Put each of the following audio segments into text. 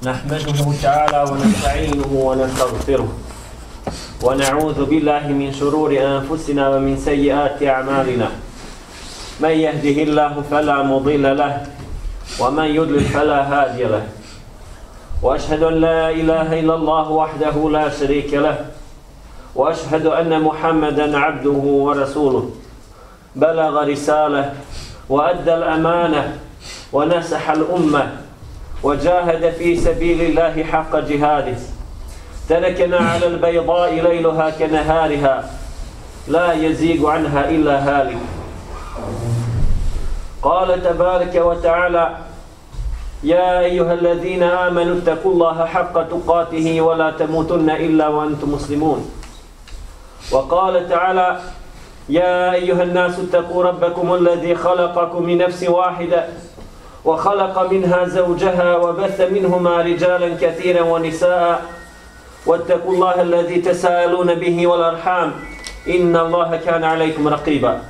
نحمده تعالى ونستعينه ونستغفره ونعوذ بالله من شرور أنفسنا ومن سيئات أعمالنا. من يهده الله فلا مضل له ومن يضلل فلا هادي له. وأشهد أن لا إله إلا الله وحده لا شريك له. وأشهد أن محمدا عبده ورسوله. بلغ رسالة وأدى الأمانة ونسح الأمة وجاهد في سبيل الله حق جهاده. تركنا على البيضاء ليلها كنهارها. لا يزيغ عنها إلا هالك. قال تبارك وتعالى يا أيها الذين آمنوا اتقوا الله حق تقاته ولا تموتن إلا وأنتم مسلمون. وقال تعالى يا أيها الناس اتقوا ربكم الذي خلقكم من نفس واحدة. وخلق منها زوجها وبث منهما رجالا كثيرا ونساء. واتقوا الله الذي تساءلون به والأرحام. إن الله كان عليكم رقيبا.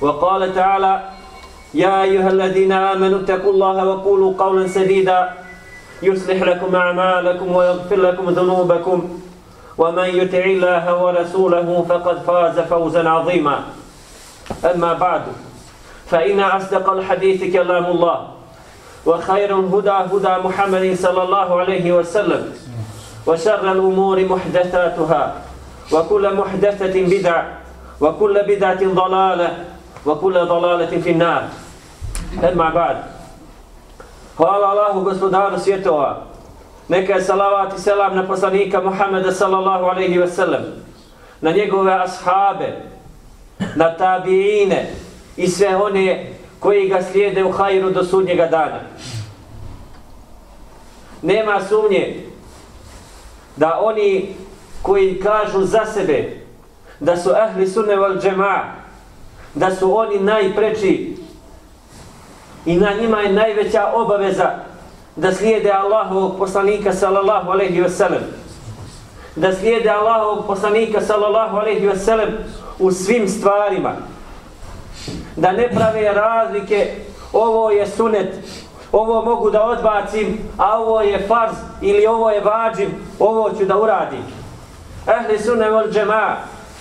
وقال تعالى يا أيها الذين آمنوا اتقوا الله وقولوا قولا سديدا. يصلح لكم أعمالكم ويغفر لكم ذنوبكم. ومن يطع الله ورسوله فقد فاز فوزا عظيما. أما بعد. فإن أصدق الحديث كلام الله وخير الهدى هدى محمد صلى الله عليه وسلم وشر الأمور محدثاتها وكل محدثة بدع وكل بدعة ضلالة وكل ضلالة في النار أما بعد قال الله gospodaru svjetova neka je salavat i selam na poslanika Muhammeda sallallahu alaihi ve sellem na njegove ashabe na tabiine i sve one koji ga slijede u hajru do sudnjega dana. Nema sumnje da oni koji kažu za sebe da su ahli sunne wal džema da su oni najpreči i na njima je najveća obaveza da slijede Allahovog poslanika sallallahu alaihi ve sellem da slijede Allahovog poslanika sallallahu alaihi ve sellem u svim stvarima da ne prave razlike ovo je sunet ovo mogu da odbacim a ovo je farz ili ovo je vađim ovo ću da uradim Ehli sunne vol džema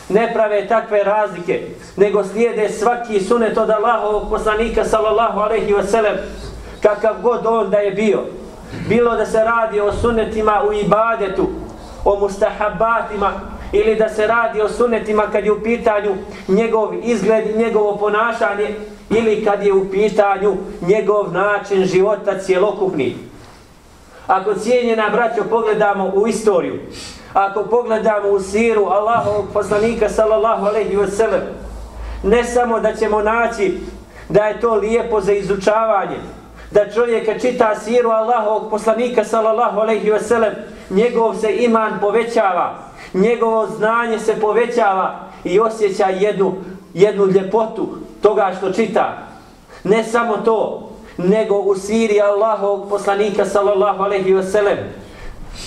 ne prave takve razlike nego slijede svaki sunet od Allahovog poslanika sallallahu alaihi ve sellem kakav god on da je bio. Bilo da se radi o sunetima u ibadetu, o mustahabatima, ili da se radi o sunetima kad je u pitanju njegov izgled i njegovo ponašanje, ili kad je u pitanju njegov način života cjelokupni. Ako cijenjena braćo pogledamo u istoriju, ako pogledamo u siru Allahovog poslanika sallallahu alaihi wa sallam, ne samo da ćemo naći da je to lijepo za izučavanje, da čovjeka čita siru Allahovog poslanika sallallahu alejhi ve sellem njegov se iman povećava njegovo znanje se povećava i osjeća jednu jednu ljepotu toga što čita ne samo to nego u siri Allahovog poslanika sallallahu alejhi ve sellem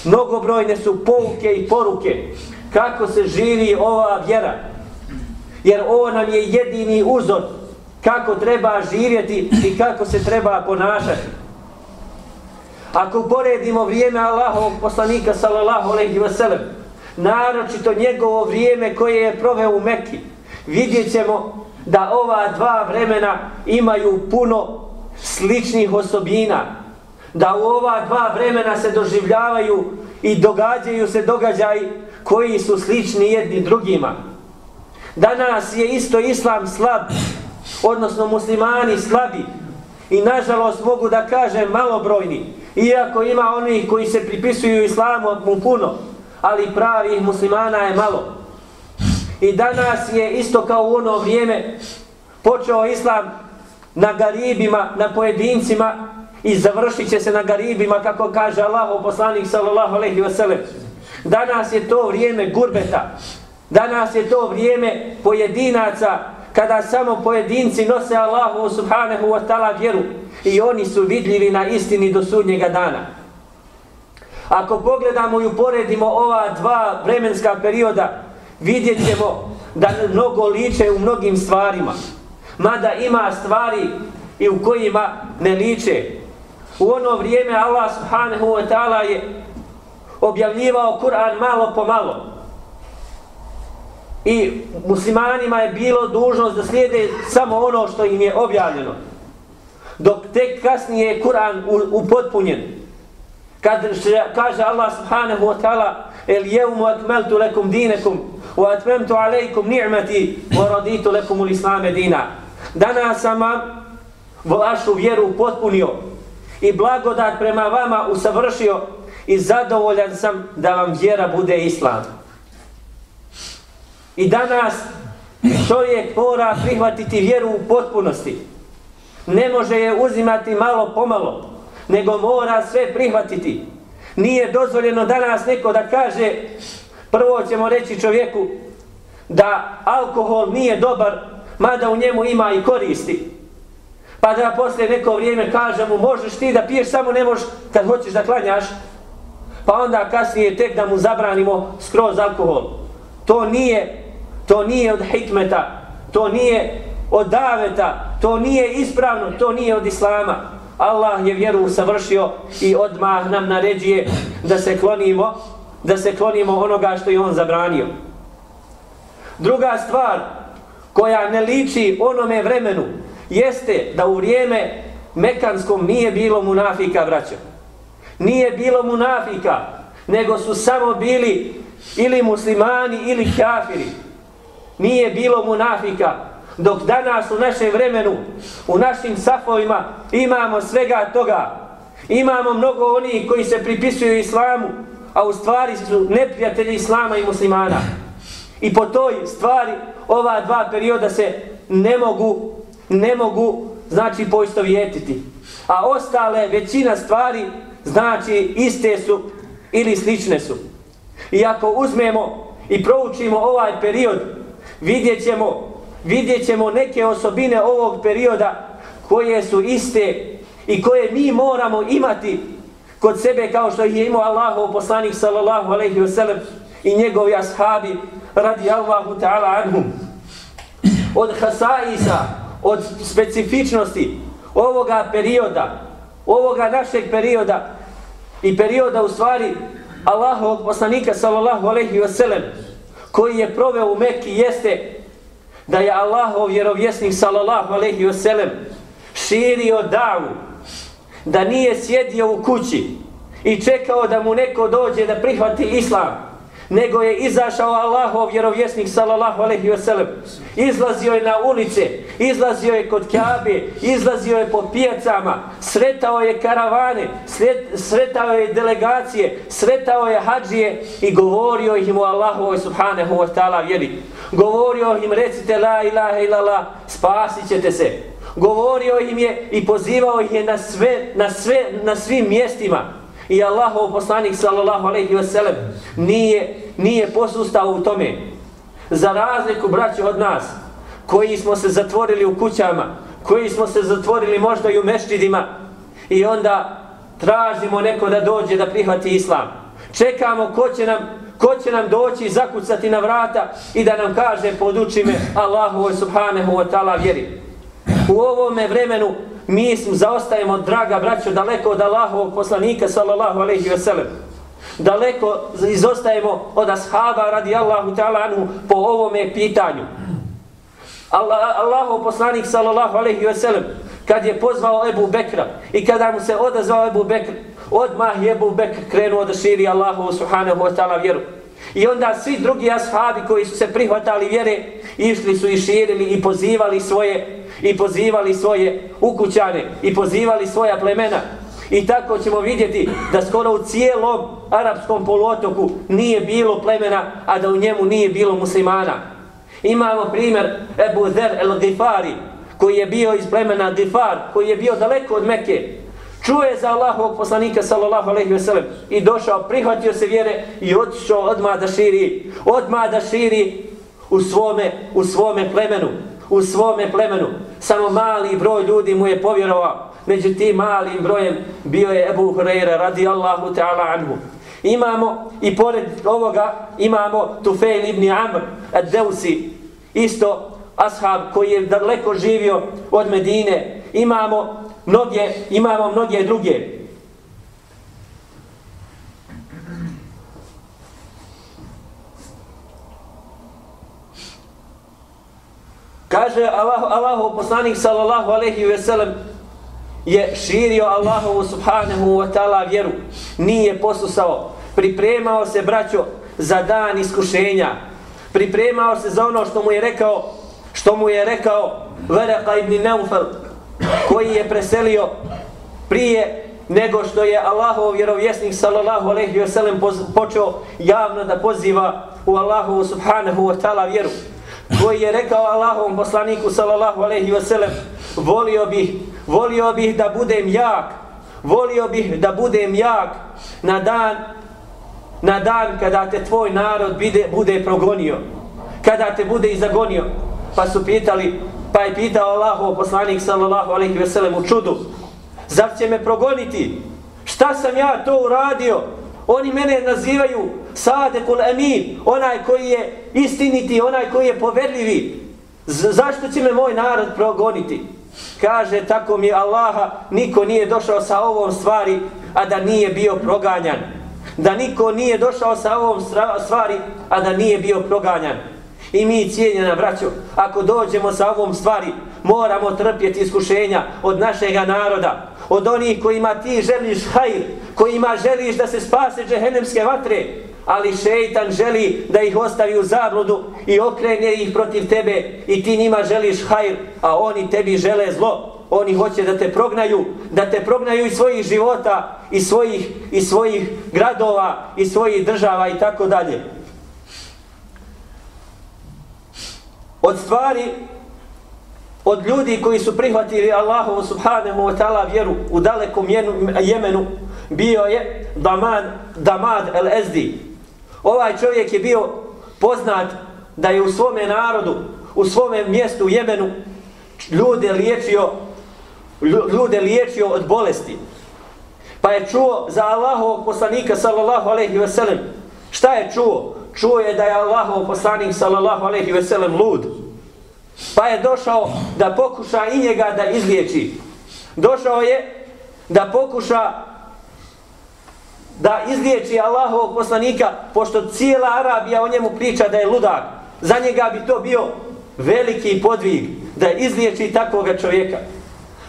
mnogobrojne su pouke i poruke kako se živi ova vjera jer ovo nam je jedini uzor kako treba živjeti i kako se treba ponašati. Ako poredimo vrijeme Allahovog poslanika sallallahu alejhi ve sellem, naročito njegovo vrijeme koje je proveo u Mekki, vidjet ćemo da ova dva vremena imaju puno sličnih osobina, da u ova dva vremena se doživljavaju i događaju se događaji koji su slični jedni drugima. Danas je isto islam slab, odnosno muslimani slabi. I nažalost mogu da kažem malobrojni, iako ima onih koji se pripisuju islamu mu puno, ali pravih muslimana je malo. I danas je isto kao u ono vrijeme počeo islam na garibima, na pojedincima i završit će se na garibima, kako kaže Allah, poslanik sallallahu alaihi wasallam. Danas je to vrijeme gurbeta, danas je to vrijeme pojedinaca kada samo pojedinci nose Allahu subhanahu wa ta'ala vjeru i oni su vidljivi na istini do sudnjega dana. Ako pogledamo i uporedimo ova dva vremenska perioda, vidjet ćemo da mnogo liče u mnogim stvarima. Mada ima stvari i u kojima ne liče. U ono vrijeme Allah subhanahu wa ta'ala je objavljivao Kur'an malo po malo. I muslimanima je bilo dužnost da slijede samo ono što im je objavljeno. Dok tek kasnije je Kur'an upotpunjen. Kad se kaže Allah subhanahu wa ta'ala El jevmu akmeltu lekum dinekum wa atmemtu alejkum ni'mati wa raditu lekum ul islame dina. Danas sam vam vašu vjeru potpunio i blagodat prema vama usavršio i zadovoljan sam da vam vjera bude islam. I danas čovjek mora prihvatiti vjeru u potpunosti. Ne može je uzimati malo pomalo, nego mora sve prihvatiti. Nije dozvoljeno danas neko da kaže, prvo ćemo reći čovjeku da alkohol nije dobar, mada u njemu ima i koristi. Pa da posle neko vrijeme kaže mu, možeš ti da piješ, samo ne možeš kad hoćeš da klanjaš. Pa onda kasnije tek da mu zabranimo skroz alkohol. To nije, to nije od hikmeta, to nije od daveta, to nije ispravno, to nije od islama. Allah je vjeru savršio i odmah nam naređuje da se klonimo, da se klonimo onoga što je on zabranio. Druga stvar koja ne liči onome vremenu jeste da u vrijeme Mekanskom nije bilo munafika, braćo. Nije bilo munafika, nego su samo bili ili muslimani ili kafiri. Nije bilo munafika, dok danas u našem vremenu, u našim safovima imamo svega toga. Imamo mnogo onih koji se pripisuju islamu, a u stvari su neprijatelji islama i muslimana. I po toj stvari ova dva perioda se ne mogu, ne mogu znači poistovjetiti. A ostale većina stvari znači iste su ili slične su. I ako uzmemo i proučimo ovaj period, vidjet ćemo vidjet ćemo neke osobine ovog perioda koje su iste i koje mi moramo imati kod sebe kao što ih je imao Allahov poslanik sallallahu alaihi wasallam i njegovi ashabi radi Allahu ta'ala anhum. Od hasaisa, od specifičnosti ovoga perioda, ovoga našeg perioda i perioda u stvari Allahovog poslanika sallallahu alaihi wasallam koji je proveo u Mekki jeste da je Allahov vjerovjesnik sallallahu alejhi ve sellem širio davu da nije sjedio u kući i čekao da mu neko dođe da prihvati islam nego je izašao Allahov vjerovjesnik sallallahu alejhi ve sellem izlazio je na ulice izlazio je kod Kabe izlazio je po pijacama sretao je karavane sretao je delegacije sretao je hadžije i govorio im o Allahu subhanahu wa taala vjeri. Govorio im recite la ilaha illallah spasit ćete se. Govorio im je i pozivao ih je na sve na sve na svim mjestima. I Allahov poslanik sallallahu alejhi ve sellem nije nije posustao u tome. Za razliku braće od nas koji smo se zatvorili u kućama, koji smo se zatvorili možda i u meštidima i onda tražimo neko da dođe da prihvati islam. Čekamo ko će nam ko će nam doći i zakucati na vrata i da nam kaže poduči me Allahu subhanahu wa ta'ala vjeri. U ovome vremenu mi smo zaostajemo, draga braćo, daleko od Allahovog poslanika, sallallahu alaihi ve sellem. Daleko izostajemo od ashaba, radi Allahu ta'ala anhu, po ovome pitanju. Allah, Allahov poslanik, sallallahu alaihi ve sellem, kad je pozvao Ebu Bekra i kada mu se odazvao Ebu Bekr, odmah je Ebu Bekr krenuo da širi Allahu subhanahu wa ta'ala vjeru. I onda svi drugi ashabi koji su se prihvatali vjere, išli su i širili i pozivali svoje i pozivali svoje ukućane i pozivali svoja plemena. I tako ćemo vidjeti da skoro u cijelom arapskom poluotoku nije bilo plemena, a da u njemu nije bilo muslimana. Imamo primjer Ebu Zer el-Gifari, koji je bio iz plemena Gifar, koji je bio daleko od Mekke. Čuje za Allahovog poslanika sallallahu alejhi ve sellem i došao, prihvatio se vjere i otišao odmah da širi, odmah da širi u svome, u svome plemenu u svome plemenu. Samo mali broj ljudi mu je povjerovao. Među tim malim brojem bio je Ebu Hureyre radijallahu ta'ala anhu. Imamo i pored ovoga imamo Tufejl ibn Amr ad-Deusi, isto ashab koji je daleko živio od Medine. Imamo mnoge, imamo mnoge druge. Kaže Allah, Allahu poslanik sallallahu alejhi ve sellem je širio Allahovu subhanahu wa ta'ala vjeru. Nije posusao. Pripremao se, braćo, za dan iskušenja. Pripremao se za ono što mu je rekao, što mu je rekao Vereka ibn Neufel, koji je preselio prije nego što je Allahov vjerovjesnik sallallahu alejhi ve sellem počeo javno da poziva u Allahovu subhanahu wa ta'ala vjeru koji je rekao Allahom poslaniku sallallahu alejhi ve sellem volio bih volio bih da budem jak volio bih da budem jak na dan na dan kada te tvoj narod bude, bude progonio kada te bude izagonio pa su pitali pa je pitao Allahov poslanik sallallahu alejhi ve sellem u čudu zar će me progoniti? Šta sam ja to uradio? Oni mene nazivaju Sadekul Amin, onaj koji je istiniti, onaj koji je poverljivi. Z zašto će me moj narod progoniti? Kaže, tako mi Allaha, niko nije došao sa ovom stvari, a da nije bio proganjan. Da niko nije došao sa ovom stvari, a da nije bio proganjan. I mi, cijenjena braćo, ako dođemo sa ovom stvari, moramo trpjeti iskušenja od našeg naroda, od onih kojima ti želiš hajr, kojima želiš da se spase džehennemske vatre, ali šeitan želi da ih ostavi u zabludu i okrene ih protiv tebe i ti njima želiš hajr, a oni tebi žele zlo. Oni hoće da te prognaju, da te prognaju iz svojih života, i svojih, i svojih gradova, i svojih država i tako dalje. Od stvari od ljudi koji su prihvatili Allahovu subhanahu wa ta'ala vjeru u dalekom Jemenu bio je Daman, Damad el Ezdi. Ovaj čovjek je bio poznat da je u svome narodu, u svome mjestu u Jemenu ljude liječio, ljude liječio od bolesti. Pa je čuo za Allahovog poslanika sallallahu alaihi ve sellem. Šta je čuo? Čuo je da je Allahov poslanik sallallahu alaihi ve sellem lud. Pa je došao da pokuša i njega da izliječi. Došao je da pokuša da izliječi Allahovog poslanika, pošto cijela Arabija o njemu priča da je ludak. Za njega bi to bio veliki podvig da izliječi takvoga čovjeka.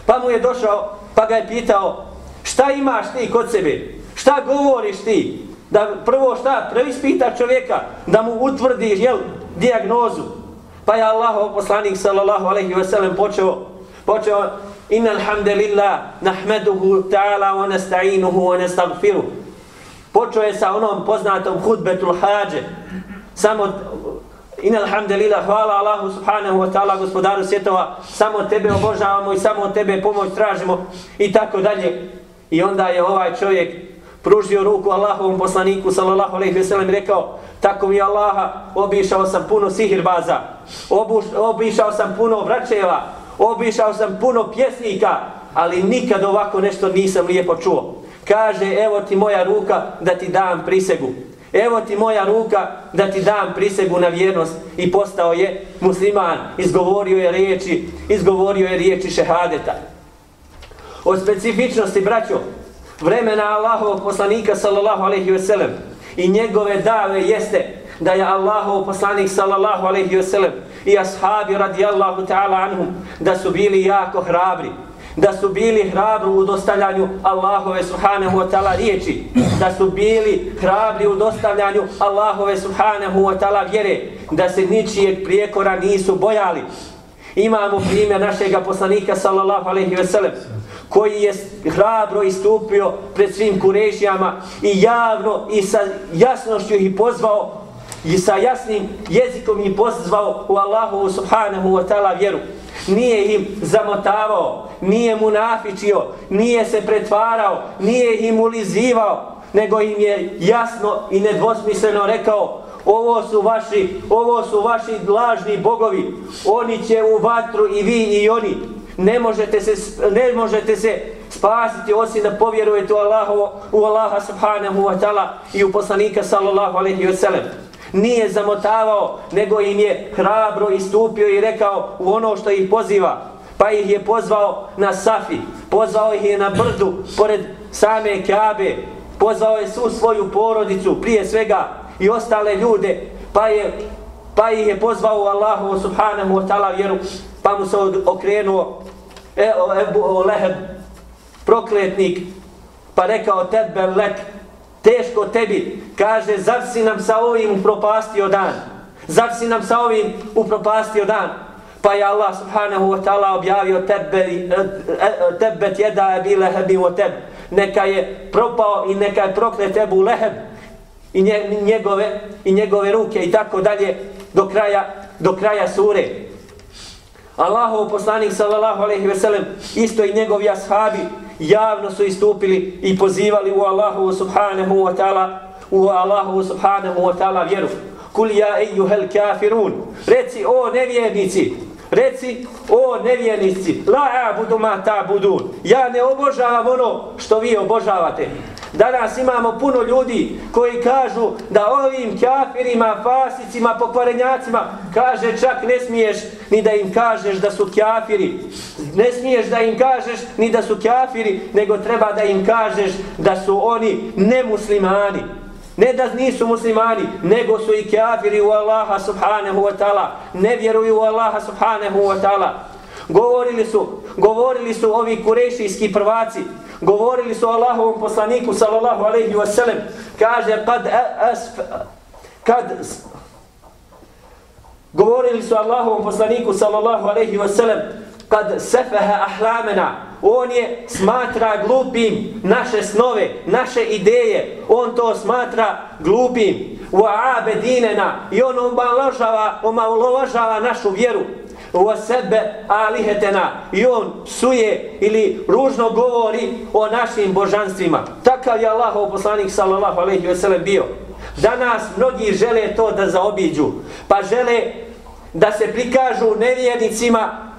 Pa mu je došao, pa ga je pitao, šta imaš ti kod sebe? Šta govoriš ti? Da prvo šta, preispita čovjeka, da mu utvrdiš, jel, diagnozu. Pa je Allahov poslanik sallallahu alaihi ve sellem, počeo, počeo, inna alhamdulillah, nahmeduhu ta'ala, wa nasta'inuhu, wa nastagfiruhu. Počeo je sa onom poznatom hudbetul hađe. Samo, inna alhamdulillah, hvala Allahu subhanahu wa ta'ala, gospodaru svjetova, samo tebe obožavamo i samo tebe pomoć tražimo i tako dalje. I onda je ovaj čovjek pružio ruku Allahovom poslaniku sallallahu alejhi ve sellem rekao tako mi Allaha obišao sam puno sihirbaza obuš, obišao sam puno vračeva obišao sam puno pjesnika ali nikad ovako nešto nisam lijepo čuo kaže evo ti moja ruka da ti dam prisegu. Evo ti moja ruka da ti dam prisegu na vjernost. I postao je musliman. Izgovorio je riječi izgovorio je riječi šehadeta. O specifičnosti braćo vremena Allahovog poslanika sallallahu alejhi ve sellem i njegove dave jeste da je Allahov poslanik sallallahu alejhi ve sellem i ashabi radijallahu ta'ala anhum da su bili jako hrabri da su bili hrabri u dostavljanju Allahove subhanahu wa ta'ala riječi, da su bili hrabri u dostavljanju Allahove subhanahu wa ta'ala vjere, da se ničijeg prijekora nisu bojali. Imamo primjer našega poslanika sallallahu alaihi ve sellem, koji je hrabro istupio pred svim kurešijama i javno i sa jasnošću ih pozvao i sa jasnim jezikom ih pozvao u Allahovu subhanahu wa ta'ala vjeru. Nije im zamotavao, nije mu nafičio, nije se pretvarao, nije im ulizivao, nego im je jasno i nedvosmisleno rekao ovo su vaši, ovo su vaši lažni bogovi, oni će u vatru i vi i oni, ne možete se ne možete se spasiti osim da povjerujete u Allaha u Allaha subhanahu wa taala i u poslanika sallallahu alejhi wa sallam nije zamotavao nego im je hrabro istupio i rekao u ono što ih poziva. Pa ih je pozvao na Safi, pozvao ih je na brdu pored same Kabe, pozvao je svu svoju porodicu prije svega i ostale ljude, pa je pa ih je pozvao u Allahu subhanahu wa ta'ala vjeru, pa mu se okrenuo e, Ebu Leheb, prokletnik, pa rekao tebe lek, teško tebi, kaže, zar si nam sa ovim upropastio dan? Zar si nam sa ovim upropastio dan? Pa je Allah subhanahu wa ta'ala objavio tebe, e, e, tebet jeda tebe tjeda je bile o tebe. Neka je propao i neka je proklet Ebu Leheb i njegove, i njegove ruke i tako dalje do kraja, do kraja sure. Allahov poslanik sallallahu alejhi ve sellem isto i njegovi ashabi javno su istupili i pozivali u Allahu subhanahu wa ta'ala u Allahu subhanahu wa ta'ala vjeru. Kul ja ejuhel kafirun. Reci o nevjernici. Reci o nevjernici. La abudu ma ta budun. Ja ne obožavam ono što vi obožavate. Danas imamo puno ljudi koji kažu da ovim kafirima, fasicima, pokvarenjacima, kaže čak ne smiješ ni da im kažeš da su kafiri. Ne smiješ da im kažeš ni da su kafiri, nego treba da im kažeš da su oni nemuslimani. Ne da nisu muslimani, nego su i kafiri u Allaha subhanahu wa ta'ala. Ne vjeruju u Allaha subhanahu wa ta'ala. Govorili su, govorili su ovi kurešijski prvaci, govorili su Allahovom poslaniku sallallahu alejhi ve sellem kaže kad asf kad govorili su Allahovom poslaniku sallallahu alejhi ve sellem kad sefaha ahlamena. On je smatra glupim naše snove naše ideje. On to smatra glupim. Wa abedinena. I on omalovažava omalovažava našu vjeru wa sebe alihetena i on suje ili ružno govori o našim božanstvima. Takav je Allah poslanik sallallahu alaihi ve sellem bio. Danas mnogi žele to da zaobiđu, pa žele da se prikažu nevjernicima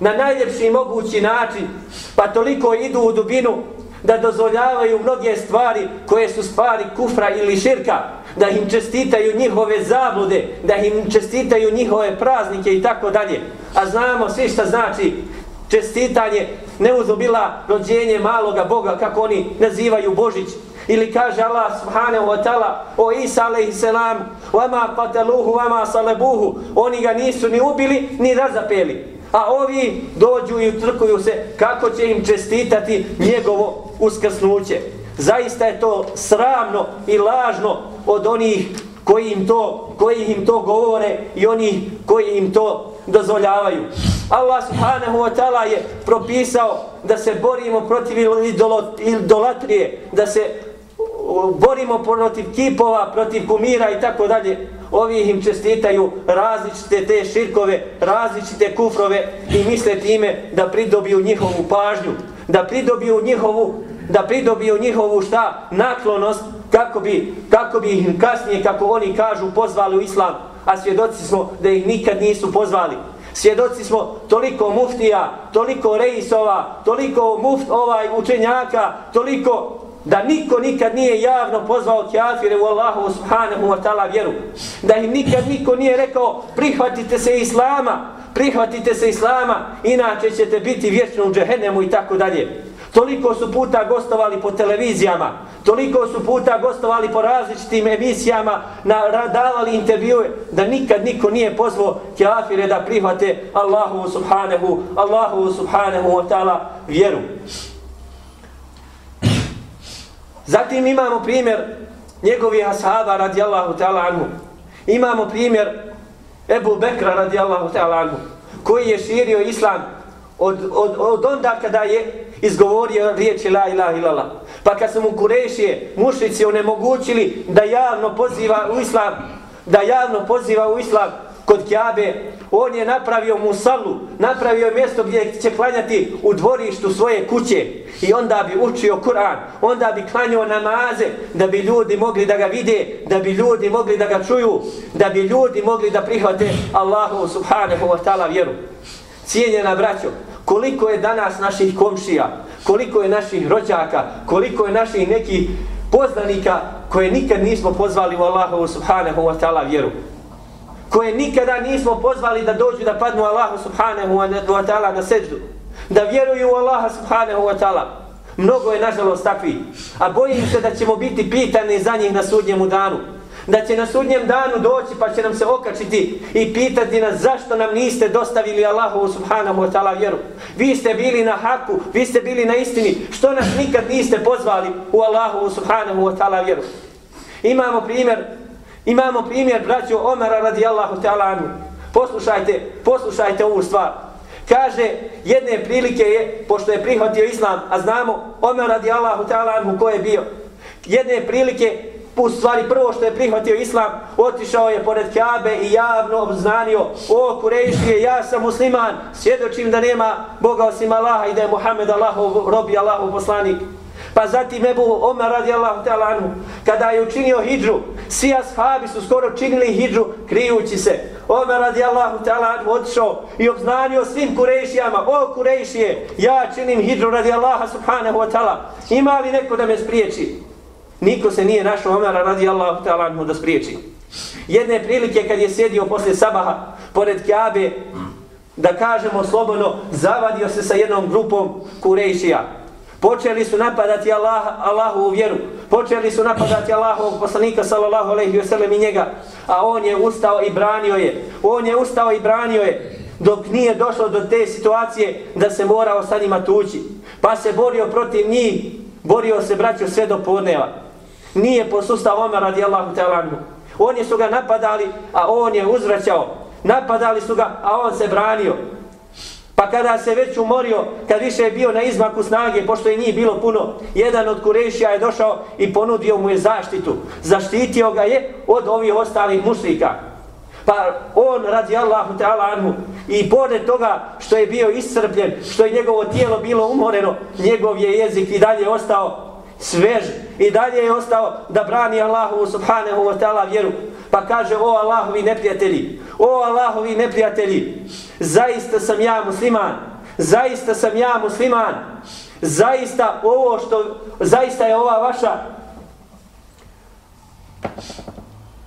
na najljepši mogući način, pa toliko idu u dubinu da dozvoljavaju mnoge stvari koje su stvari kufra ili širka, da im čestitaju njihove zablude, da im čestitaju njihove praznike i tako dalje. A znamo svi šta znači čestitanje neuzubila rođenje maloga Boga, kako oni nazivaju Božić. Ili kaže Allah subhanahu wa ta'ala o Isa alaihi salam vama pateluhu, vama salebuhu oni ga nisu ni ubili, ni razapeli. A ovi dođu i utrkuju se kako će im čestitati njegovo uskrsnuće. Zaista je to sramno i lažno od onih koji im to, koji im to govore i oni koji im to dozvoljavaju. Allah subhanahu wa ta'ala je propisao da se borimo protiv idolatrije, da se borimo protiv kipova, protiv kumira i tako dalje. Ovi im čestitaju različite te širkove, različite kufrove i misle time da pridobiju njihovu pažnju, da pridobiju njihovu da pridobiju njihovu šta naklonost kako bi, kako bi ih kasnije, kako oni kažu, pozvali u islam, a svjedoci smo da ih nikad nisu pozvali. Svjedoci smo toliko muftija, toliko reisova, toliko muft ovaj učenjaka, toliko da niko nikad nije javno pozvao kafire u Allahu subhanahu wa ta'ala vjeru. Da im nikad niko nije rekao prihvatite se islama, prihvatite se islama, inače ćete biti vječno u džehennemu i tako dalje. Toliko su puta gostovali po televizijama, toliko su puta gostovali po različitim emisijama, na, davali intervjue, da nikad niko nije pozvao kjafire da prihvate Allahu subhanahu, Allahu subhanahu wa ta'ala vjeru. Zatim imamo primjer njegovih ashaba radijallahu ta'ala anhu. Imamo primjer Ebu Bekra radijallahu ta'ala anhu, koji je širio islam od, od, od onda kada je izgovorio riječi la ilaha illallah. Pa kad su mu kurešije, mušnici onemogućili da javno poziva u islam, da javno poziva u islam kod Kjabe, on je napravio musalu, napravio mjesto gdje će klanjati u dvorištu svoje kuće i onda bi učio Kur'an, onda bi klanjao namaze da bi ljudi mogli da ga vide, da bi ljudi mogli da ga čuju, da bi ljudi mogli da prihvate Allahu subhanahu wa ta'ala vjeru. Cijenjena braćo, koliko je danas naših komšija, koliko je naših rođaka, koliko je naših nekih poznanika koje nikad nismo pozvali u Allahovu subhanahu wa ta'ala vjeru. koje nikada nismo pozvali da dođu da padnu Allahu subhanahu wa ta'ala na seđu, da vjeruju u Allaha subhanahu wa ta'ala. Mnogo je nažalost takvi. A bojim se da ćemo biti pitani za njih na sudnjemu danu. Da će na sudnjem danu doći pa će nam se okačiti i pitati nas zašto nam niste dostavili Allahu subhanahu wa ta'ala vjeru. Vi ste bili na haku, vi ste bili na istini. Što nas nikad niste pozvali u Allahu subhanahu wa ta'ala vjeru. Imamo primjer, imamo primjer braću Omara radijallahu ta'ala anhu. Poslušajte, poslušajte ovu stvar. Kaže, jedne prilike je, pošto je prihvatio islam, a znamo, Omer radi Allahu ta'ala anhu ko je bio. Jedne prilike, u stvari prvo što je prihvatio islam, otišao je pored Kabe i javno obznanio, o Kurejšije, ja sam musliman, svjedočim da nema Boga osim Allaha i da je Muhammed Allahov robi, Allahov poslanik. Pa zatim Ebu Omer radi Allahu ta'ala anhu, kada je učinio hijđu, svi ashabi su skoro činili hijđu krijući se. Omer radi Allahu ta'ala anhu otišao i obznanio svim kurejšijama, o kurejšije, ja činim hijđu radi Allaha subhanahu wa ta'ala, ima li neko da me spriječi? Niko se nije našao Omara radi Allahu ta'ala anhu da spriječi. Jedne prilike kad je sjedio posle sabaha pored Kjabe, da kažemo slobodno, zavadio se sa jednom grupom kurejšija. Počeli su napadati Allah, Allahu u vjeru. Počeli su napadati Allahovog poslanika sallallahu alejhi ve sellem i njega. A on je ustao i branio je. On je ustao i branio je dok nije došlo do te situacije da se morao sa njima tući. Pa se borio protiv njih. Borio se braćo sve do podneva. Nije posustao Omer radijallahu ta'ala Oni su ga napadali, a on je uzvraćao. Napadali su ga, a on se branio. Pa kada se već umorio, kad više je bio na izmaku snage, pošto je njih bilo puno, jedan od Kurešija je došao i ponudio mu je zaštitu. Zaštitio ga je od ovih ostalih mušlika. Pa on radi Allahu ta'ala anhu i pored toga što je bio iscrpljen, što je njegovo tijelo bilo umoreno, njegov je jezik i dalje ostao svež i dalje je ostao da brani Allahu subhanahu wa ta'ala vjeru. Pa kaže, o Allahovi neprijatelji, o Allahovi neprijatelji, zaista sam ja musliman, zaista sam ja musliman, zaista ovo što, zaista je ova vaša,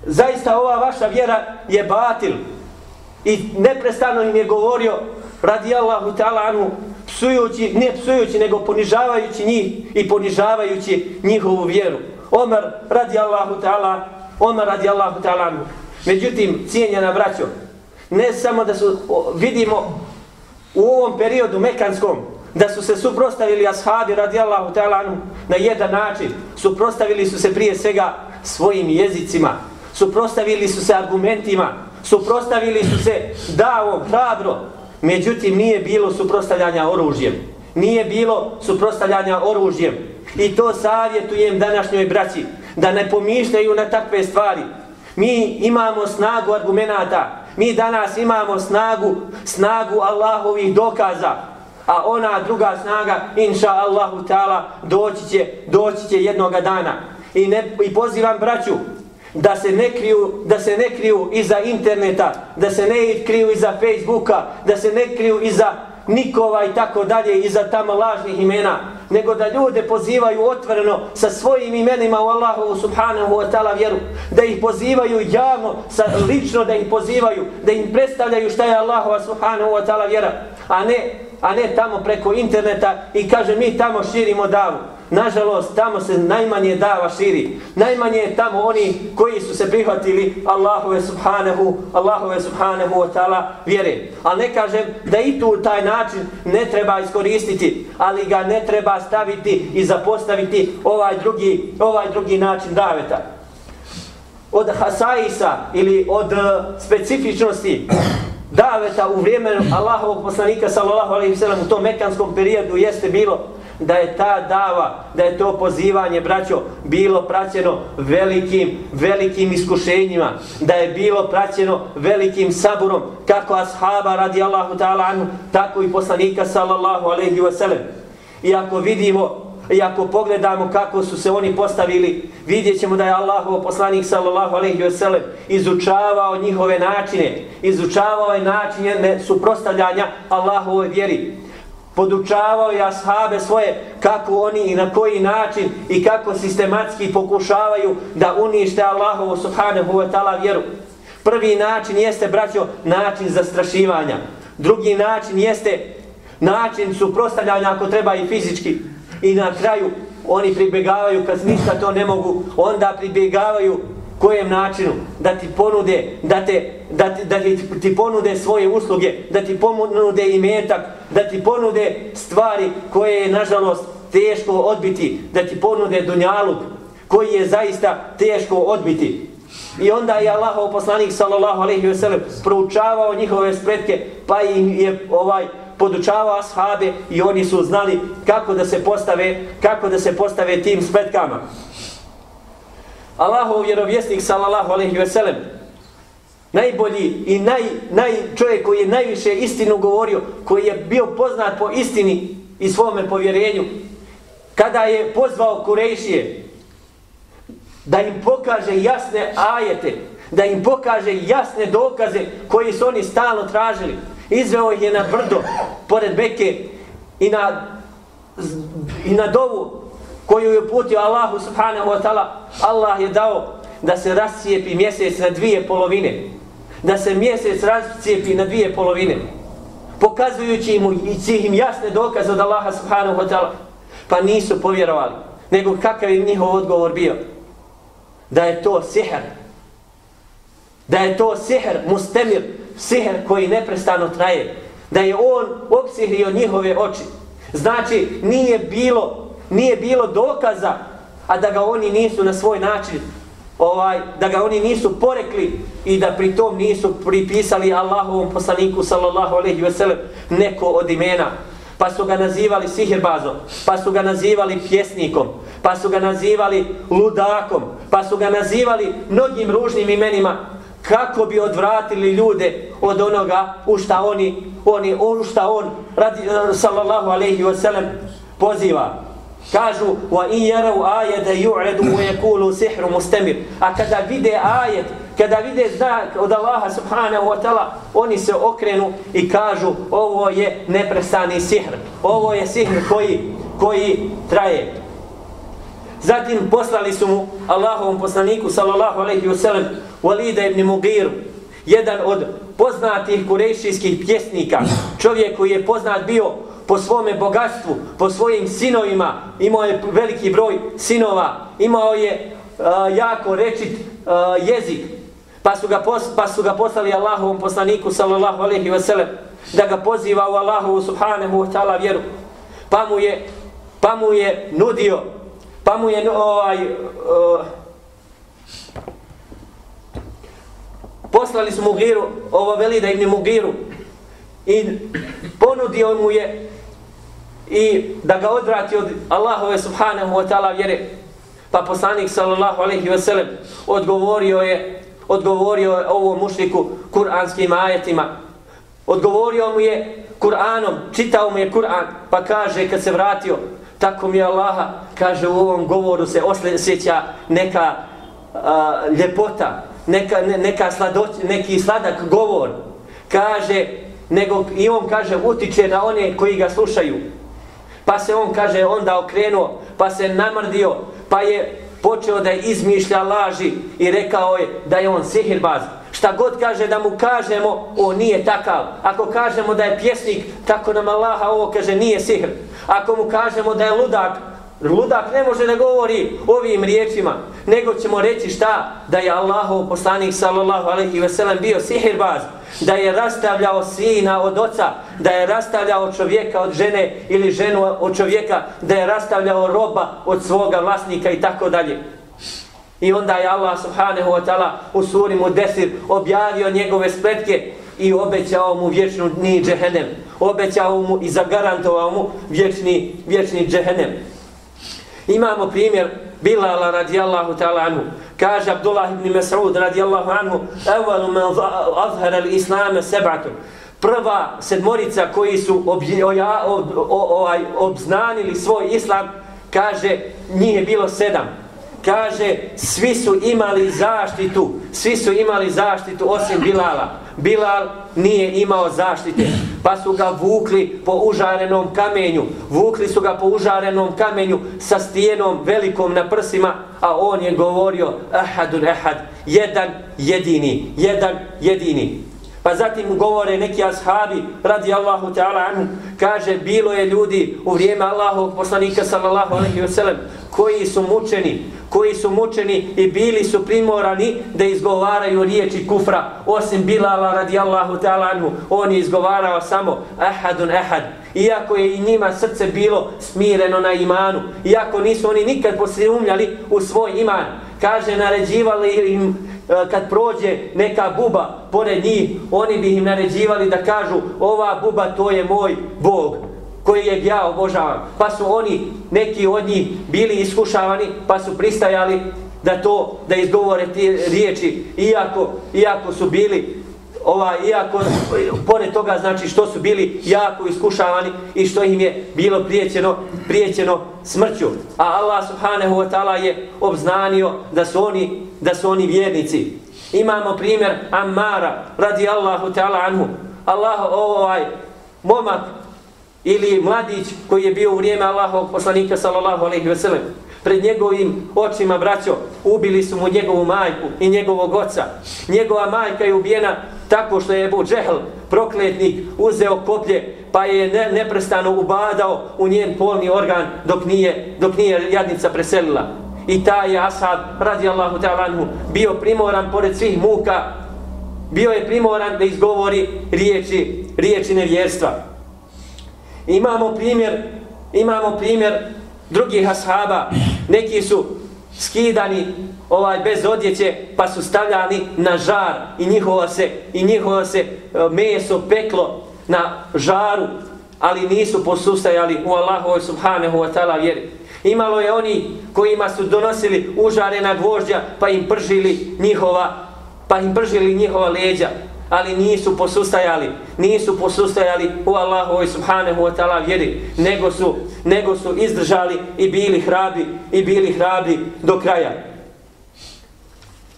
zaista ova vaša vjera je batil. I neprestano im je govorio, radi Allahu ta'ala anhu, psujući, ne psujući, nego ponižavajući njih i ponižavajući njihovu vjeru. Omer radi Allahu ta'ala, Omer radi Allahu ta'ala. Međutim, cijenjena braćo, ne samo da su, vidimo u ovom periodu mekanskom, da su se suprostavili ashabi radi Allahu ta'ala na jedan način, suprostavili su se prije svega svojim jezicima, suprostavili su se argumentima, suprostavili su se davom, hrabro, Međutim, nije bilo suprostavljanja oružjem. Nije bilo suprostavljanja oružjem. I to savjetujem današnjoj braći, da ne pomišljaju na takve stvari. Mi imamo snagu argumenata, Mi danas imamo snagu, snagu Allahovih dokaza. A ona druga snaga, inša Allahu ta'ala, doći će, doći će jednoga dana. I, ne, I pozivam braću, da se ne kriju, da se ne kriju iza interneta, da se ne kriju iza Facebooka, da se ne kriju iza Nikova i tako dalje, iza tamo lažnih imena, nego da ljude pozivaju otvoreno sa svojim imenima u Allahu subhanahu wa ta'ala vjeru, da ih pozivaju javno, sa, lično da ih pozivaju, da im predstavljaju šta je Allahu subhanahu wa ta'ala vjera, a ne, a ne tamo preko interneta i kaže mi tamo širimo davu. Nažalost, tamo se najmanje dava širi. Najmanje je tamo oni koji su se prihvatili Allahove subhanahu, Allahove subhanahu wa ta'ala vjere. Ali ne kažem da i tu taj način ne treba iskoristiti, ali ga ne treba staviti i zapostaviti ovaj drugi, ovaj drugi način daveta. Od hasaisa ili od uh, specifičnosti daveta u vrijeme Allahovog poslanika sallallahu alaihi sellem u tom mekanskom periodu jeste bilo da je ta dava, da je to pozivanje, braćo, bilo praćeno velikim, velikim iskušenjima, da je bilo praćeno velikim saburom, kako ashaba radi Allahu ta'ala anhu, tako i poslanika sallallahu alaihi ve sellem. I ako vidimo, i ako pogledamo kako su se oni postavili, vidjet ćemo da je Allahov poslanik sallallahu alaihi wasallam izučavao njihove načine, izučavao je načine suprostavljanja Allahove vjeri podučavao je ashabe svoje kako oni i na koji način i kako sistematski pokušavaju da unište Allahovu subhanahu wa ta'ala vjeru. Prvi način jeste, braćo, način zastrašivanja. Drugi način jeste način suprostavljanja ako treba i fizički. I na kraju oni pribjegavaju kad ništa to ne mogu, onda pribjegavaju kojem načinu? Da ti ponude da te da ti, da ti, ti ponude svoje usluge da ti ponude imetak da ti ponude stvari koje je nažalost teško odbiti da ti ponude dunjaluk koji je zaista teško odbiti. I onda je Allahov poslanik sallallahu alejhi ve sellem proučavao njihove spretke pa im je ovaj podučavao ashabe i oni su znali kako da se postave kako da se postave tim spletkama. Allahov vjerovjesnik sallallahu alejhi ve sellem najbolji i naj, naj čovjek koji je najviše istinu govorio, koji je bio poznat po istini i svome povjerenju, kada je pozvao Kurejšije da im pokaže jasne ajete, da im pokaže jasne dokaze koji su oni stalno tražili, izveo ih je na brdo pored Beke i na, i na dovu koju je putio Allahu subhanahu wa ta'ala, Allah je dao da se rascijepi mjesec na dvije polovine. Da se mjesec rascijepi na dvije polovine. Pokazujući im, im jasne dokaze od Allaha subhanahu wa ta'ala. Pa nisu povjerovali. Nego kakav je njihov odgovor bio? Da je to sihr. Da je to sihr, mustemir, sihr koji neprestano traje. Da je on opsihrio njihove oči. Znači, nije bilo nije bilo dokaza, a da ga oni nisu na svoj način, ovaj, da ga oni nisu porekli i da pri tom nisu pripisali Allahovom poslaniku sallallahu alaihi veselem, neko od imena. Pa su ga nazivali sihirbazom, pa su ga nazivali pjesnikom, pa su ga nazivali ludakom, pa su ga nazivali mnogim ružnim imenima kako bi odvratili ljude od onoga u šta oni, oni u šta on radi, eh, sallallahu alaihi wasallam poziva. Kažu wa in yarau ayata yu'adu wa yaqulu sihru mustamir. A kada vide ajet, kada vide znak od Allaha subhanahu wa ta'ala, oni se okrenu i kažu ovo je neprestani sihr. Ovo je sihr koji koji traje. Zatim poslali su mu Allahovom poslaniku sallallahu alejhi ve sellem Walida ibn Mugir, jedan od poznatih kurejšijskih pjesnika, čovjek koji je poznat bio po svome bogatstvu, po svojim sinovima, imao je veliki broj sinova, imao je uh, jako rečit uh, jezik, pa su, ga pos, pa su ga poslali Allahovom poslaniku, sallallahu alaihi wa sallam, da ga poziva u Allahovu subhanahu wa ta'ala vjeru. Pa mu je, pa mu je nudio, pa mu je ovaj, uh, poslali su Mugiru, ovo veli da im Mugiru, i ponudio mu je i da ga odvrati od Allahove subhanahu wa ta'ala vjere. Pa poslanik sallallahu alaihi wa sallam odgovorio je odgovorio je ovom mušliku kuranskim ajetima. Odgovorio mu je Kur'anom, čitao mu je Kur'an, pa kaže kad se vratio, tako mi je Allaha, kaže u ovom govoru se osjeća neka a, ljepota, neka, ne, neka sladoć, neki sladak govor. Kaže, nego i on kaže utiče na one koji ga slušaju. Pa se on, kaže, onda okrenuo, pa se namrdio, pa je počeo da izmišlja laži i rekao je da je on sihirbaz. Šta god kaže da mu kažemo, on nije takav. Ako kažemo da je pjesnik, tako nam Allaha ovo kaže nije sihr. Ako mu kažemo da je ludak, ludak ne može da govori ovim riječima, nego ćemo reći šta? Da je Allahov poslanik sallallahu alaihi ve sellem bio sihirbaz da je rastavljao sina od oca, da je rastavljao čovjeka od žene ili ženu od čovjeka, da je rastavljao roba od svoga vlasnika i tako dalje. I onda je Allah subhanahu wa ta'ala u suri mu desir objavio njegove spletke i obećao mu vječnu dni džehennem. Obećao mu i zagarantovao mu vječni, vječni džehennem. Imamo primjer Bilala radijallahu ta'ala anhu. Kaže Abdullah ibn Mas'ud radijallahu anhu, "Awwalu men azhara al-islam sab'atu." Prva sedmorica koji su obja, ob, ovaj obznanili svoj islam, kaže njih je bilo sedam. Kaže svi su imali zaštitu, svi su imali zaštitu osim Bilala. Bilal nije imao zaštite. pa su ga vukli po užarenom kamenju, vukli su ga po užarenom kamenju sa stijenom velikom na prsima, a on je govorio ahadun ahad, jedan jedini, jedan jedini. Pa zatim govore neki ashabi, radi Allahu ta'ala anhu, kaže, bilo je ljudi u vrijeme Allahovog poslanika sallallahu alaihi wa sallam, koji su mučeni, koji su mučeni i bili su primorani da izgovaraju riječi kufra, osim Bilala radi Allahu ta'ala anhu, on je izgovarao samo ahadun ahad, iako je i njima srce bilo smireno na imanu, iako nisu oni nikad posumnjali u svoj iman, kaže, naređivali im E, kad prođe neka buba pored njih, oni bi im naređivali da kažu ova buba to je moj Bog koji je ja obožavam. Pa su oni, neki od njih, bili iskušavani, pa su pristajali da to, da izgovore te riječi, iako, iako su bili ova, iako, pored toga, znači, što su bili jako iskušavani i što im je bilo prijećeno, prijećeno smrću. A Allah subhanahu wa ta'ala je obznanio da su oni, da su oni vjernici. Imamo primjer Ammara, radi Allahu ta'ala anhu. Allah, ovaj, momak ili mladić koji je bio u vrijeme Allahovog poslanika, sallallahu alaihi ve sellem. pred njegovim očima, braćo, ubili su mu njegovu majku i njegovog oca. Njegova majka je ubijena tako što je Ebu Džehl, prokletnik, uzeo koplje pa je ne, neprestano ubadao u njen polni organ dok nije, dok nije jadnica preselila. I taj je Asad, radijallahu ta'ala bio primoran pored svih muka, bio je primoran da izgovori riječi, riječi nevjerstva. Imamo primjer, imamo primjer drugih ashaba, neki su skidani ovaj bez odjeće pa su stavljani na žar i njihovo se i njihovo se e, meso peklo na žaru ali nisu posustajali u Allahu subhanahu wa ta'ala vjeri imalo je oni kojima su donosili užarena gvožđa pa im pržili njihova pa im pržili njihova leđa ali nisu posustajali, nisu posustajali u Allahu i subhanahu wa ta'ala vjeri, nego su, nego su izdržali i bili hrabri, i bili hrabri do kraja.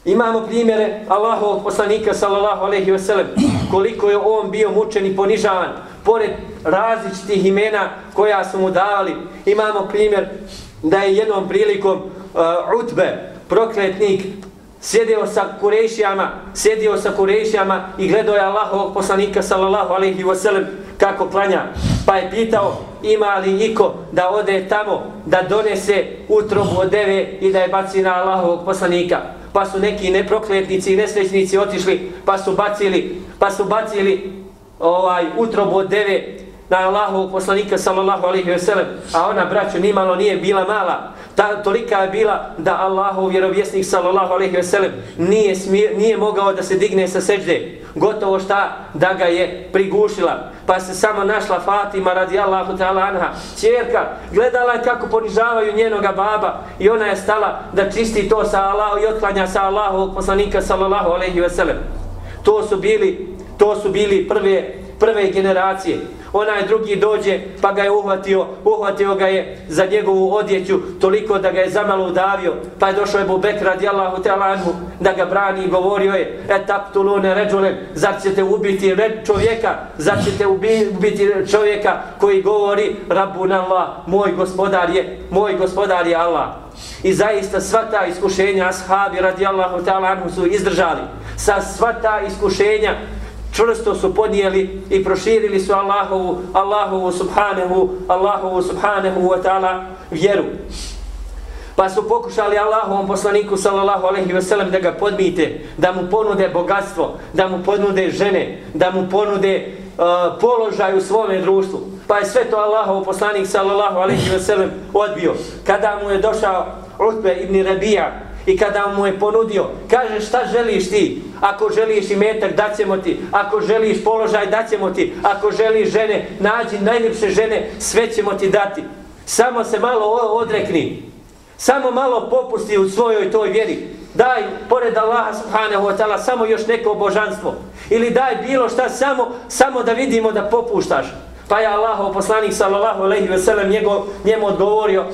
Imamo primjere Allahovog poslanika sallallahu alejhi ve sellem koliko je on bio mučen i ponižavan pored različitih imena koja su mu davali. Imamo primjer da je jednom prilikom uh, Utbe, prokletnik, sjedio sa kurešijama, sjedio sa kurešijama i gledao je Allahovog poslanika sallallahu alaihi wasallam sellem kako klanja. Pa je pitao ima li iko da ode tamo da donese utrobu od deve i da je baci na Allahovog poslanika. Pa su neki neprokletnici i nesrećnici otišli pa su bacili, pa su bacili ovaj utrobu od deve na Allahovog poslanika sallallahu alejhi ve sellem, a ona braćo nimalo nije bila mala. Ta tolika je bila da Allahov vjerovjesnik sallallahu alejhi ve sellem nije smije, nije mogao da se digne sa sećde. Gotovo šta da ga je prigušila. Pa se samo našla Fatima radijallahu ta'ala anha, ćerka, gledala je kako ponižavaju njenoga baba i ona je stala da čisti to sa Allahom i otklanja sa Allahovog poslanika sallallahu alejhi ve sellem. To su bili to su bili prve prve generacije onaj drugi dođe pa ga je uhvatio, uhvatio ga je za njegovu odjeću toliko da ga je zamalo udavio, pa je došao Ebu Bekr radijallahu ta'lanhu da ga brani i govorio je, e taktulune ređule, zar ćete ubiti red čovjeka, zar ćete ubiti čovjeka koji govori, Rabbun Allah, moj gospodar je, moj gospodar je Allah. I zaista sva ta iskušenja ashabi radijallahu ta'lanhu su izdržali. Sa sva ta iskušenja čvrsto su podnijeli i proširili su Allahovu, Allahovu subhanahu, Allahovu subhanahu wa ta'ala vjeru. Pa su pokušali Allahovom poslaniku sallallahu alaihi ve sellem da ga podmite, da mu ponude bogatstvo, da mu ponude žene, da mu ponude uh, položaj u svome društvu. Pa je sve to Allahov poslanik sallallahu alaihi ve sellem odbio. Kada mu je došao Utbe ibn Rabija, I kada mu je ponudio, kaže šta želiš ti? Ako želiš i metak, daćemo ti. Ako želiš položaj, daćemo ti. Ako želiš žene, nađi najljepše žene, sve ćemo ti dati. Samo se malo odrekni. Samo malo popusti u svojoj toj vjeri. Daj, pored Allaha subhanahu wa ta'ala, samo još neko božanstvo. Ili daj bilo šta, samo, samo da vidimo da popuštaš. Pa je Allah, poslanik sallallahu alaihi ve sellem, njemu odgovorio,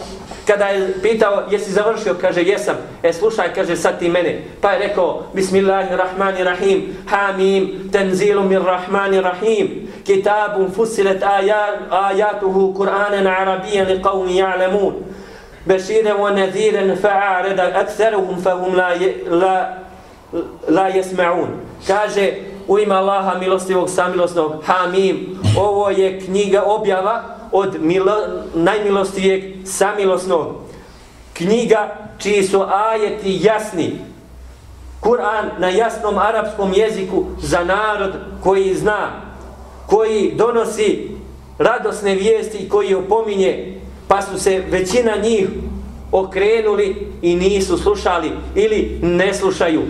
kada je pitao jesi završio, kaže jesam. E slušaj, kaže sad ti mene. Pa je rekao Bismillahirrahmanirrahim, Hamim, tanzilun mir rahmanir rahim, kitabun fusilet ajatuhu Kur'anan arabijan li qavmi ja'lamun. Beširen wa nadhiren fa'areda akseruhum fahum la, la, la jesma'un. Kaže u ime Allaha milostivog samilosnog Hamim. Ovo je knjiga objava od milo, najmilostivijeg samilosnog. Knjiga čiji su ajeti jasni. Kur'an na jasnom arapskom jeziku za narod koji zna, koji donosi radosne vijesti i koji opominje, pa su se većina njih okrenuli i nisu slušali ili ne slušaju.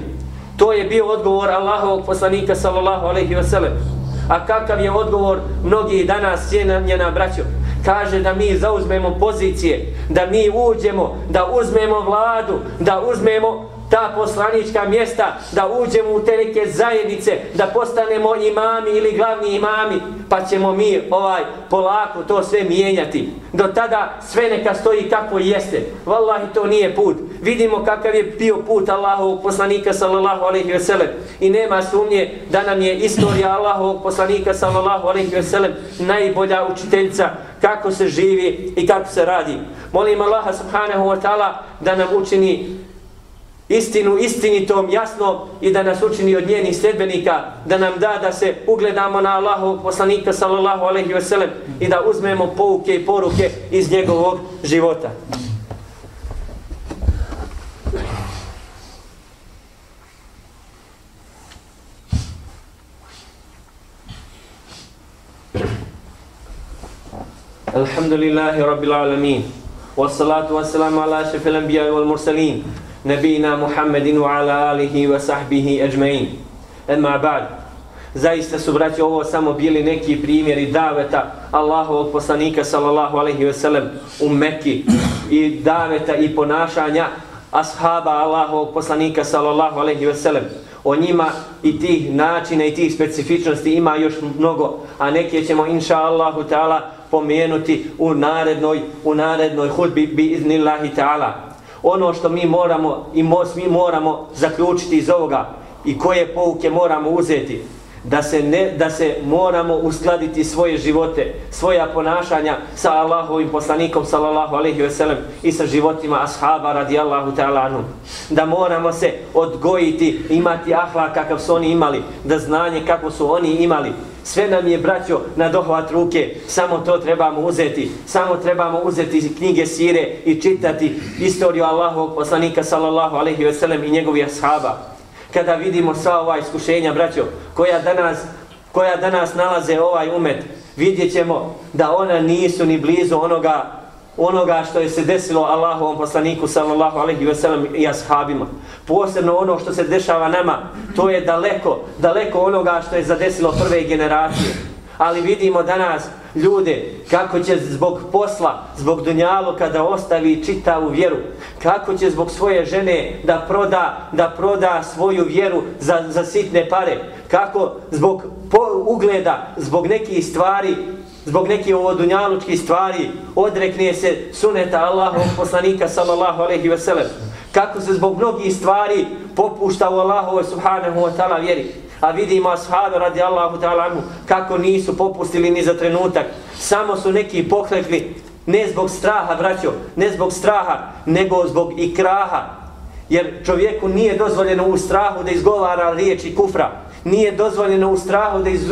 To je bio odgovor Allahovog poslanika sallallahu alejhi ve sellem. A kakav je odgovor mnogi danas sjena njena braćo? Kaže da mi zauzmemo pozicije, da mi uđemo, da uzmemo vladu, da uzmemo ta poslanička mjesta, da uđemo u te neke zajednice, da postanemo imami ili glavni imami, pa ćemo mi ovaj polako to sve mijenjati. Do tada sve neka stoji kako jeste. Wallahi to nije put. Vidimo kakav je bio put Allahovog poslanika sallallahu alejhi ve sellem. I nema sumnje da nam je istorija Allahovog poslanika sallallahu alejhi ve sellem najbolja učiteljica kako se živi i kako se radi. Molim Allaha subhanahu wa ta'ala da nam učini istinu istinitom jasno i da nas učini od njenih sledbenika, da nam da da se ugledamo na Allahovog poslanika sallallahu alaihi ve sellem i da uzmemo pouke i poruke iz njegovog života. Alhamdulillahi rabbil alamin. Wassalatu wassalamu ala šefil anbiya wal mursalin nebina Muhammedin wa ala alihi wa sahbihi ajmain. Ema ba'd. Zaista su, braći, ovo samo bili neki primjeri daveta Allahovog poslanika, sallallahu alaihi ve sellem, u Mekki i daveta i ponašanja ashaba Allahovog poslanika, sallallahu alaihi ve sellem. O njima i tih načina i tih specifičnosti ima još mnogo, a neke ćemo, inša Allahu ta'ala, pomenuti u narednoj, u narednoj hudbi bi iznillahi ta'ala ono što mi moramo i mi moramo zaključiti iz ovoga i koje pouke moramo uzeti da se ne da se moramo uskladiti svoje živote, svoja ponašanja sa Allahovim poslanikom sallallahu alejhi ve sellem i sa životima ashaba radijallahu ta'ala anhum. Da moramo se odgojiti, imati ahlak kakav su oni imali, da znanje kako su oni imali, Sve nam je, braćo, na dohvat ruke, samo to trebamo uzeti. Samo trebamo uzeti knjige sire i čitati istoriju Allahovog poslanika, sallallahu alaihi ve sellem, i njegovih ashaba. Kada vidimo sva ova iskušenja, braćo, koja danas, koja danas nalaze ovaj umet, vidjet ćemo da ona nisu ni blizu onoga onoga što je se desilo Allahovom poslaniku sallallahu alejhi ve sellem i ashabima. Posebno ono što se dešava nama, to je daleko, daleko onoga što je zadesilo prve generacije. Ali vidimo danas ljude kako će zbog posla, zbog dunjalu kada ostavi čitavu vjeru, kako će zbog svoje žene da proda, da proda svoju vjeru za, za sitne pare, kako zbog ugleda, zbog nekih stvari zbog neke ovo dunjalučke stvari odrekne se suneta Allahov poslanika sallallahu alaihi ve sellem. Kako se zbog mnogih stvari popušta u Allahove subhanahu wa ta'ala vjeri. A vidimo ashabe radi Allahu ta'ala anhu kako nisu popustili ni za trenutak. Samo su neki pohlekli ne zbog straha, braćo, ne zbog straha, nego zbog ikraha. Jer čovjeku nije dozvoljeno u strahu da izgovara riječi kufra nije dozvoljeno u strahu da iz,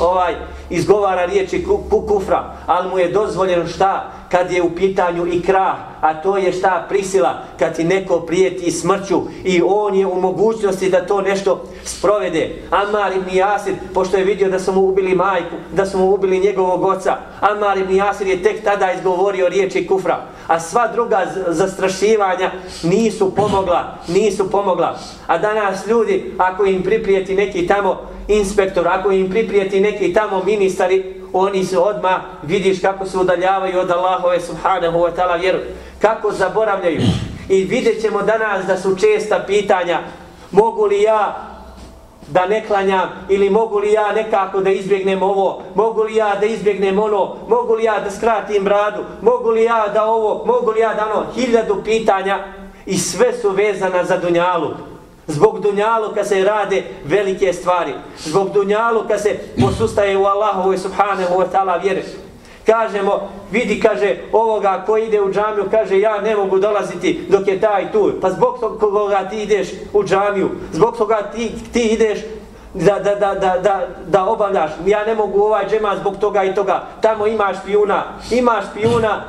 ovaj, izgovara riječi kufra, ali mu je dozvoljeno šta? kad je u pitanju i krah, a to je šta prisila, kad ti neko prijeti smrću i on je u mogućnosti da to nešto sprovede. Amar ibn Jasir, pošto je vidio da su mu ubili majku, da su mu ubili njegovog oca, Amar ibn Jasir je tek tada izgovorio riječi kufra, a sva druga zastrašivanja nisu pomogla, nisu pomogla. A danas ljudi, ako im priprijeti neki tamo inspektor, ako im priprijeti neki tamo ministari, oni su odma vidiš kako se udaljavaju od Allahove subhanahu wa ta'ala vjeru, kako zaboravljaju. I vidjet ćemo danas da su česta pitanja, mogu li ja da ne klanjam ili mogu li ja nekako da izbjegnem ovo, mogu li ja da izbjegnem ono, mogu li ja da skratim bradu, mogu li ja da ovo, mogu li ja da ono, hiljadu pitanja i sve su vezana za dunjalu Zbog dunjaluka se rade velike stvari. Zbog dunjaluka se posustaje u Allahovoj subhanahu wa ta'ala vjeri. Kažemo, vidi, kaže, ovoga ko ide u džamiju, kaže, ja ne mogu dolaziti dok je taj tu. Pa zbog toga ti ideš u džamiju, zbog toga ti, ti ideš da, da, da, da, da, da obavljaš. Ja ne mogu ovaj džema zbog toga i toga. Tamo imaš pijuna, imaš pijuna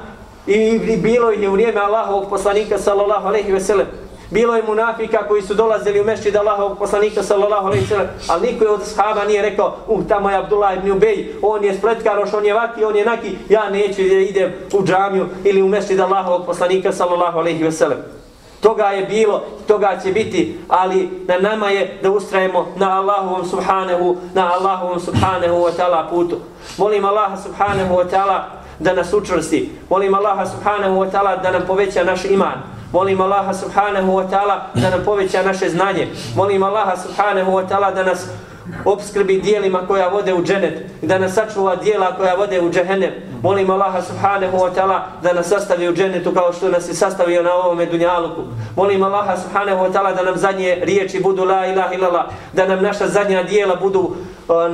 i bilo je u vrijeme Allahovog poslanika sallallahu alaihi ve sellem. Bilo je munafika koji su dolazili u mešćid Allahovog poslanika sallallahu alejhi ve sellem, al niko od sahaba nije rekao, uh, tamo je Abdullah ibn Ubej, on je spletkaroš, on je vaki, on je naki, ja neću da idem u džamiju ili u mešćid Allahovog poslanika sallallahu alejhi ve sellem." Toga je bilo, toga će biti, ali na nama je da ustrajemo na Allahovom subhanahu, na Allahovom subhanahu wa ta'ala putu. Molim Allaha subhanahu wa ta'ala da nas učvrsti. Molim Allaha subhanahu wa ta'ala da nam poveća naš iman. Molim Allaha subhanahu wa ta'ala da nam poveća naše znanje. Molim Allaha subhanahu wa ta'ala da nas obskrbi dijelima koja vode u dženet i da nas sačuva dijela koja vode u džehennem. Molim Allaha subhanahu wa ta'ala da nas sastavi u dženetu kao što nas je sastavio na ovome dunjaluku. Molim Allaha subhanahu wa ta'ala da nam zadnje riječi budu la ilaha illallah, da nam naša zadnja dijela budu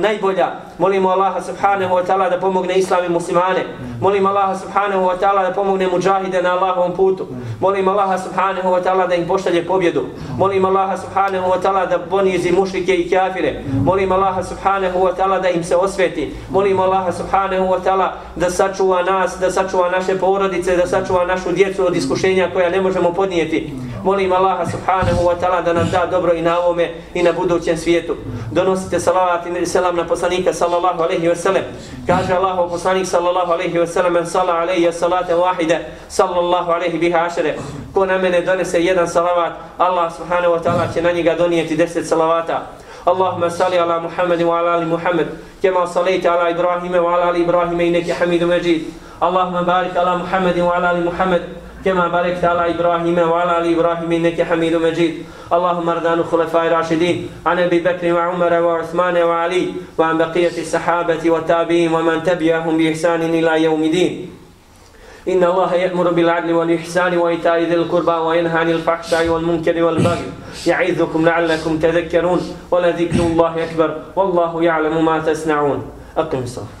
najbolja. Molimo Allaha subhanahu wa ta'ala da pomogne islam i muslimane. Molimo Allaha subhanahu wa ta'ala da pomogne muđahide na Allahovom putu. Molimo Allaha subhanahu wa ta'ala da im pošalje pobjedu. Molimo Allaha subhanahu wa ta'ala da ponizi mušrike i kafire. Molimo Allaha subhanahu wa ta'ala da im se osveti. Molimo Allaha subhanahu wa ta'ala da sačuva nas, da sačuva naše porodice, da sačuva našu djecu od iskušenja koja ne možemo podnijeti. Molim Allaha subhanahu wa ta'ala da nam da dobro i na ovome i na budućem svijetu. Donosite salavat i selam na poslanika sallallahu alaihi wa sallam. Kaže Allahu poslanik sallallahu alaihi wa sallam en sala alaihi salata wahida sallallahu alaihi biha ašere. Ko na mene donese jedan salavat, Allah subhanahu wa ta'ala će na njega donijeti deset salavata. اللهم صل على محمد وعلى ال محمد كما صليت على ابراهيم وعلى ال ابراهيم انك حميد مجيد اللهم بارك على محمد وعلى ال محمد كما باركت على إبراهيم وعلى آل إبراهيم إنك حميد مجيد. اللهم ارض عن الخلفاء الراشدين عن أبي بكر وعمر وعثمان وعلي وعن بقية الصحابة والتابعين ومن تبعهم بإحسان إلى يوم الدين. إن الله يأمر بالعدل والإحسان وإيتاء ذي القربى وينهى عن الفحشاء والمنكر والبغي. يعظكم لعلكم تذكرون ولذكر الله أكبر والله يعلم ما تصنعون. أقم الصلاة.